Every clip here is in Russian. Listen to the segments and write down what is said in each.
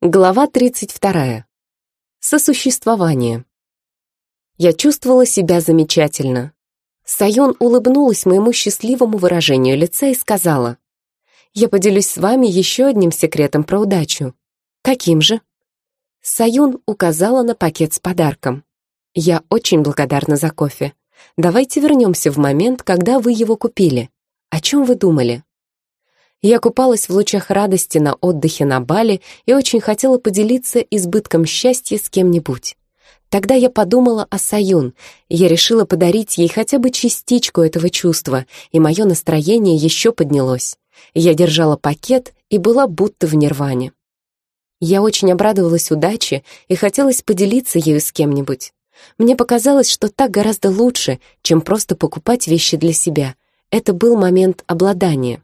Глава 32. Сосуществование. Я чувствовала себя замечательно. Сайон улыбнулась моему счастливому выражению лица и сказала, «Я поделюсь с вами еще одним секретом про удачу». «Каким же?» Саюн указала на пакет с подарком. «Я очень благодарна за кофе. Давайте вернемся в момент, когда вы его купили. О чем вы думали?» Я купалась в лучах радости на отдыхе на Бали и очень хотела поделиться избытком счастья с кем-нибудь. Тогда я подумала о Саюн, я решила подарить ей хотя бы частичку этого чувства, и мое настроение еще поднялось. Я держала пакет и была будто в нирване. Я очень обрадовалась удаче и хотелось поделиться ею с кем-нибудь. Мне показалось, что так гораздо лучше, чем просто покупать вещи для себя. Это был момент обладания.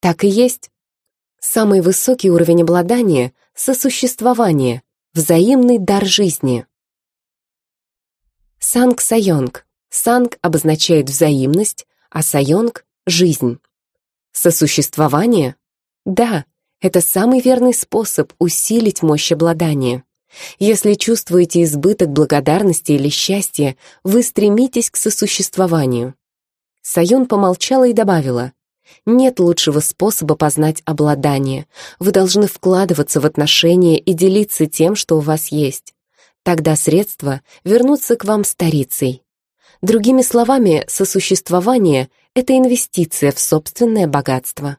Так и есть. Самый высокий уровень обладания — сосуществование, взаимный дар жизни. Санг Сайонг. Санг обозначает взаимность, а Сайонг — жизнь. Сосуществование? Да, это самый верный способ усилить мощь обладания. Если чувствуете избыток благодарности или счастья, вы стремитесь к сосуществованию. Саюн помолчала и добавила, нет лучшего способа познать обладание. Вы должны вкладываться в отношения и делиться тем, что у вас есть. Тогда средства вернутся к вам старицей. Другими словами, сосуществование — это инвестиция в собственное богатство.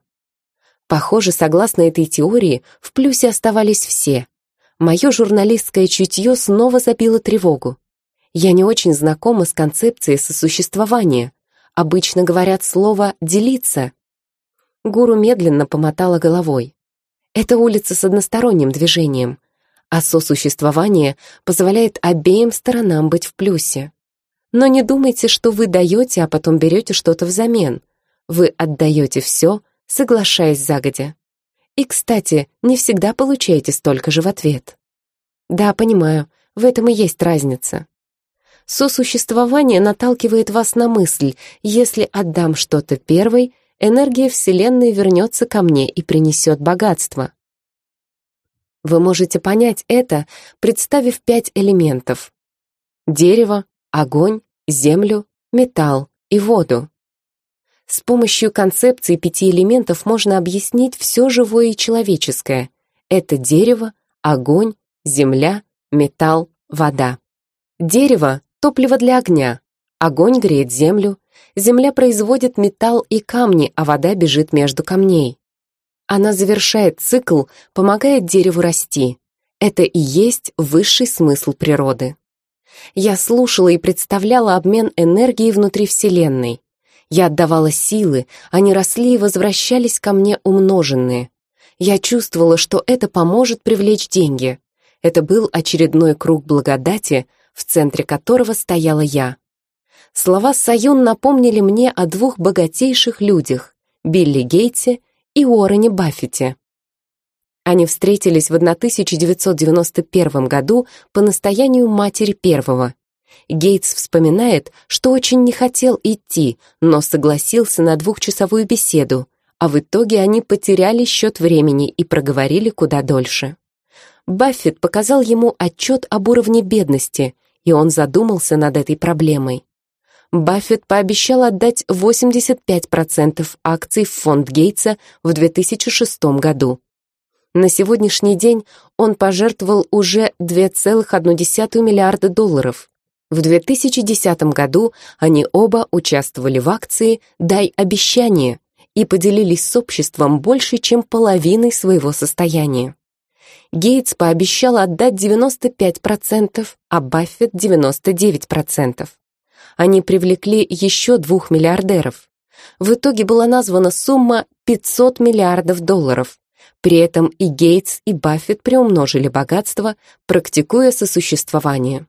Похоже, согласно этой теории, в плюсе оставались все. Мое журналистское чутье снова забило тревогу. Я не очень знакома с концепцией сосуществования. Обычно говорят слово «делиться», Гуру медленно помотала головой. Это улица с односторонним движением, а сосуществование позволяет обеим сторонам быть в плюсе. Но не думайте, что вы даете, а потом берете что-то взамен. Вы отдаете все, соглашаясь загодя. И, кстати, не всегда получаете столько же в ответ. Да, понимаю, в этом и есть разница. Сосуществование наталкивает вас на мысль, если отдам что-то первой, энергия Вселенной вернется ко мне и принесет богатство. Вы можете понять это, представив пять элементов. Дерево, огонь, землю, металл и воду. С помощью концепции пяти элементов можно объяснить все живое и человеческое. Это дерево, огонь, земля, металл, вода. Дерево — топливо для огня, огонь греет землю, Земля производит металл и камни, а вода бежит между камней. Она завершает цикл, помогает дереву расти. Это и есть высший смысл природы. Я слушала и представляла обмен энергией внутри Вселенной. Я отдавала силы, они росли и возвращались ко мне умноженные. Я чувствовала, что это поможет привлечь деньги. Это был очередной круг благодати, в центре которого стояла я. Слова Саюн напомнили мне о двух богатейших людях — Билли Гейтсе и Уоррене Баффете. Они встретились в 1991 году по настоянию матери первого. Гейтс вспоминает, что очень не хотел идти, но согласился на двухчасовую беседу, а в итоге они потеряли счет времени и проговорили куда дольше. Баффет показал ему отчет об уровне бедности, и он задумался над этой проблемой. Баффет пообещал отдать 85% акций в фонд Гейтса в 2006 году. На сегодняшний день он пожертвовал уже 2,1 миллиарда долларов. В 2010 году они оба участвовали в акции «Дай обещание» и поделились с обществом больше, чем половиной своего состояния. Гейтс пообещал отдать 95%, а Баффет — 99% они привлекли еще двух миллиардеров. В итоге была названа сумма 500 миллиардов долларов. При этом и Гейтс, и Баффет приумножили богатство, практикуя сосуществование.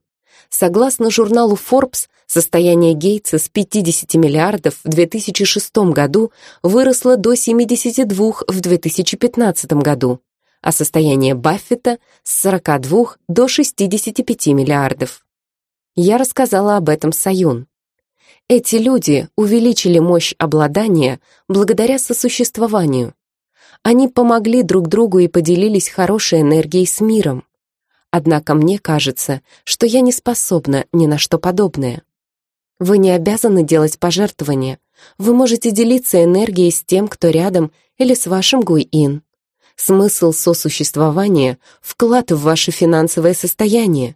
Согласно журналу Forbes, состояние Гейтса с 50 миллиардов в 2006 году выросло до 72 в 2015 году, а состояние Баффета с 42 до 65 миллиардов. Я рассказала об этом Саюн. Эти люди увеличили мощь обладания благодаря сосуществованию. Они помогли друг другу и поделились хорошей энергией с миром. Однако мне кажется, что я не способна ни на что подобное. Вы не обязаны делать пожертвования. Вы можете делиться энергией с тем, кто рядом, или с вашим гуй-ин. Смысл сосуществования — вклад в ваше финансовое состояние.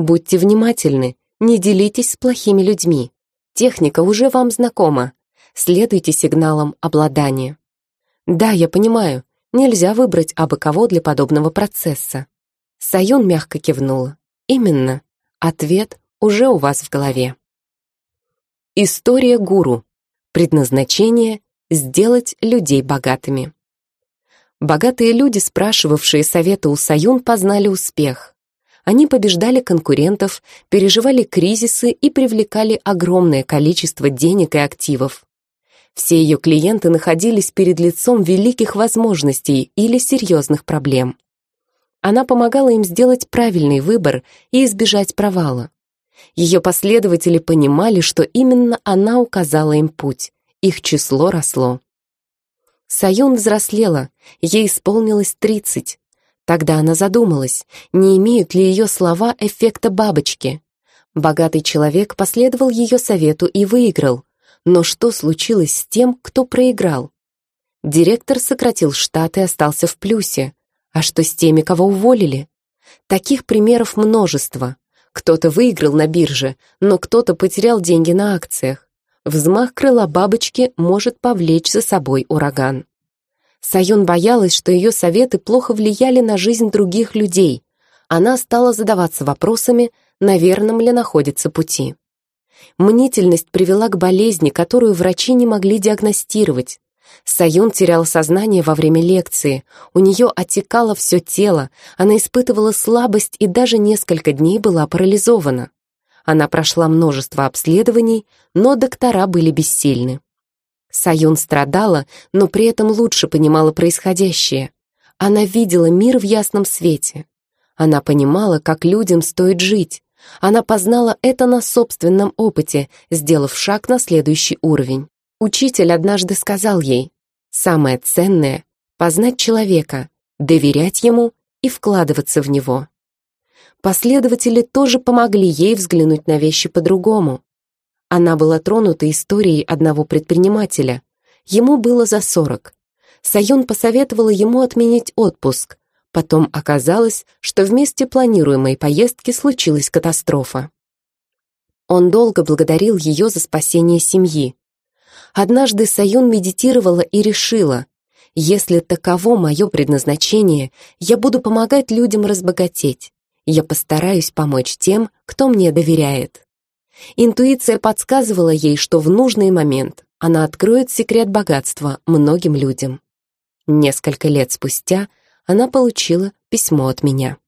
Будьте внимательны, не делитесь с плохими людьми. Техника уже вам знакома. Следуйте сигналам обладания. Да, я понимаю, нельзя выбрать абы кого для подобного процесса. Саюн мягко кивнула. Именно. Ответ уже у вас в голове. История гуру. Предназначение — сделать людей богатыми. Богатые люди, спрашивавшие совета у Саюн, познали успех. Они побеждали конкурентов, переживали кризисы и привлекали огромное количество денег и активов. Все ее клиенты находились перед лицом великих возможностей или серьезных проблем. Она помогала им сделать правильный выбор и избежать провала. Ее последователи понимали, что именно она указала им путь, их число росло. Саюн взрослела, ей исполнилось тридцать. Тогда она задумалась, не имеют ли ее слова эффекта бабочки. Богатый человек последовал ее совету и выиграл. Но что случилось с тем, кто проиграл? Директор сократил штат и остался в плюсе. А что с теми, кого уволили? Таких примеров множество. Кто-то выиграл на бирже, но кто-то потерял деньги на акциях взмах крыла бабочки может повлечь за собой ураган. Саюн боялась, что ее советы плохо влияли на жизнь других людей. Она стала задаваться вопросами, на верном ли находится пути. Мнительность привела к болезни, которую врачи не могли диагностировать. Саюн терял сознание во время лекции, у нее отекало все тело, она испытывала слабость и даже несколько дней была парализована. Она прошла множество обследований, но доктора были бессильны. Саюн страдала, но при этом лучше понимала происходящее. Она видела мир в ясном свете. Она понимала, как людям стоит жить. Она познала это на собственном опыте, сделав шаг на следующий уровень. Учитель однажды сказал ей, «Самое ценное — познать человека, доверять ему и вкладываться в него». Последователи тоже помогли ей взглянуть на вещи по-другому. Она была тронута историей одного предпринимателя. Ему было за сорок. Саюн посоветовала ему отменить отпуск. Потом оказалось, что вместе планируемой поездки случилась катастрофа. Он долго благодарил ее за спасение семьи. Однажды Саюн медитировала и решила, если таково мое предназначение, я буду помогать людям разбогатеть. Я постараюсь помочь тем, кто мне доверяет. Интуиция подсказывала ей, что в нужный момент она откроет секрет богатства многим людям. Несколько лет спустя она получила письмо от меня.